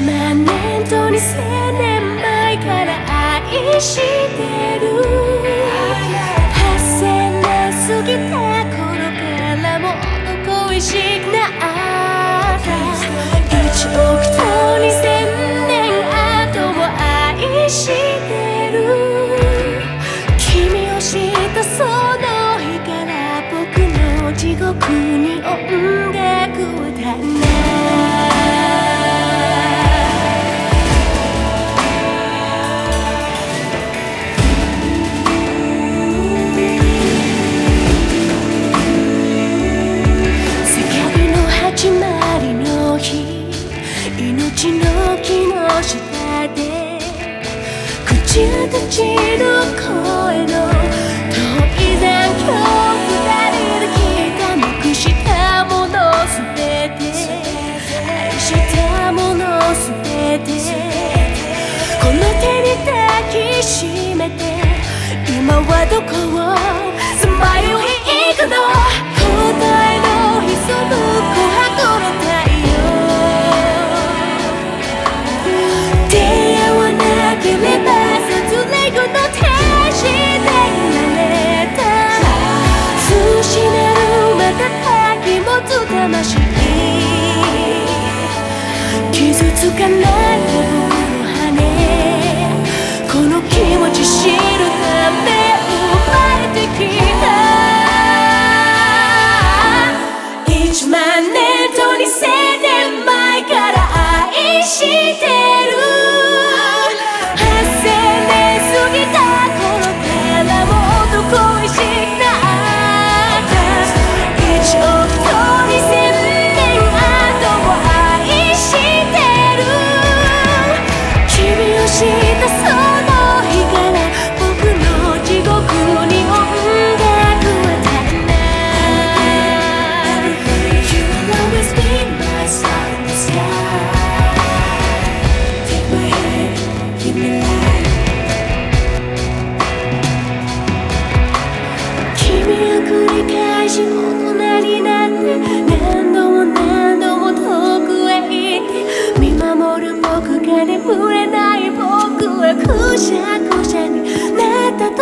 万年と2000年前から愛してる。8000年過ぎた頃からもっと恋しくなった1億と2000年後も愛してる。君を知ったその日から僕の地獄に音楽を垂れ下で口々の声の Sukanda.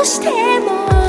としても